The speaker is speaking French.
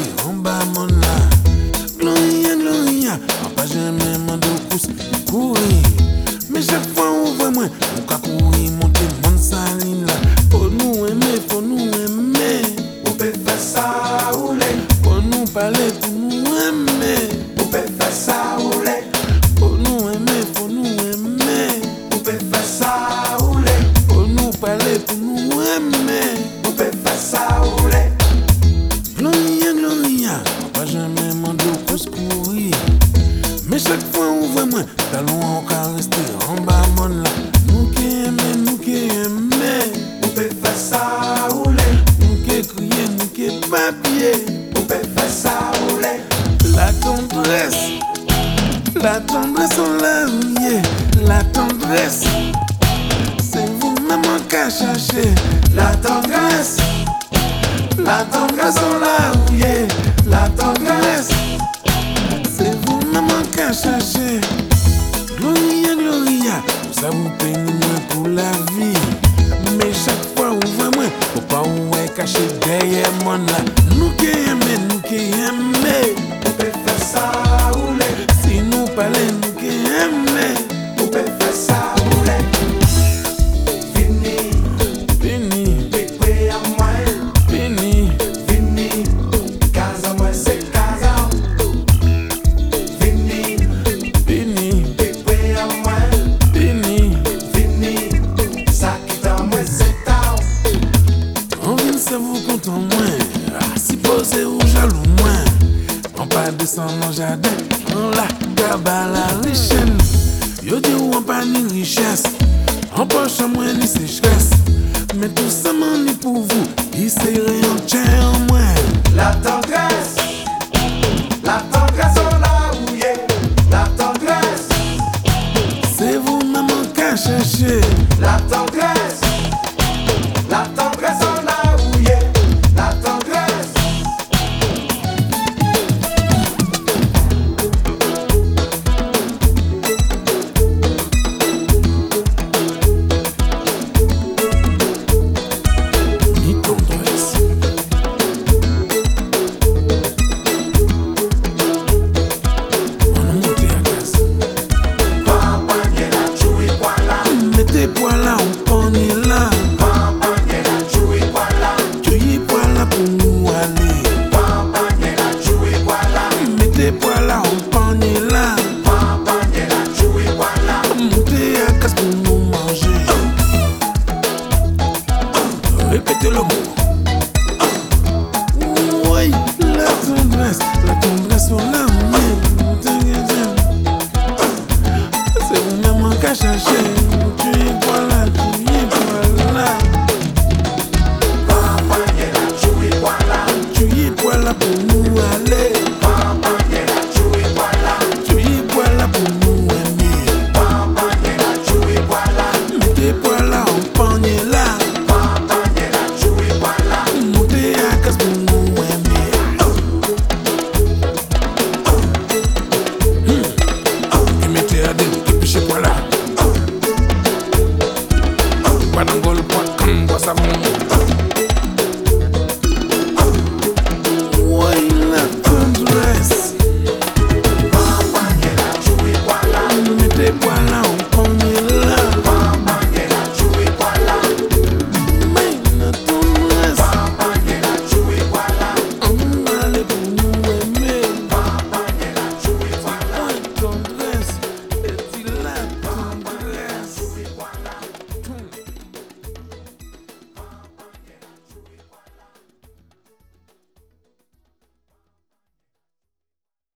I'm bá mọ́ An ka reste an ba mon la Nou ke eme, nou ke eme Ou pe fè sa ou le Nou ke kriye, nou ke papye Ou pe fè sa ou le La tendresse. La tendresse on l'a oublié La tendresse. C'est vous-même qu'à chercher La tendresse. La tendresse on l'a oublié La tendresse. C'est vous-même qu'à chercher Gloria, Fè ou peni mwen pou la vi. Me chak fwa ou vè mwen Pou pa ou wè kache deye mwen la. Nou ke yeme, nou ke yeme. Ou pe fè sa ou le. Si nou pale nou ke yeme. On pas descend dans jardin On la gaba la richesse Yo di ou on pas ni richesse En poche moins ni sécheresse. Mais tout ça m'en est pour vous Il s'est rien tient en moins La tendresse, la tendresse on l'a oublié La tendresse, C'est vous maman qu'à chercher 想象，我知因。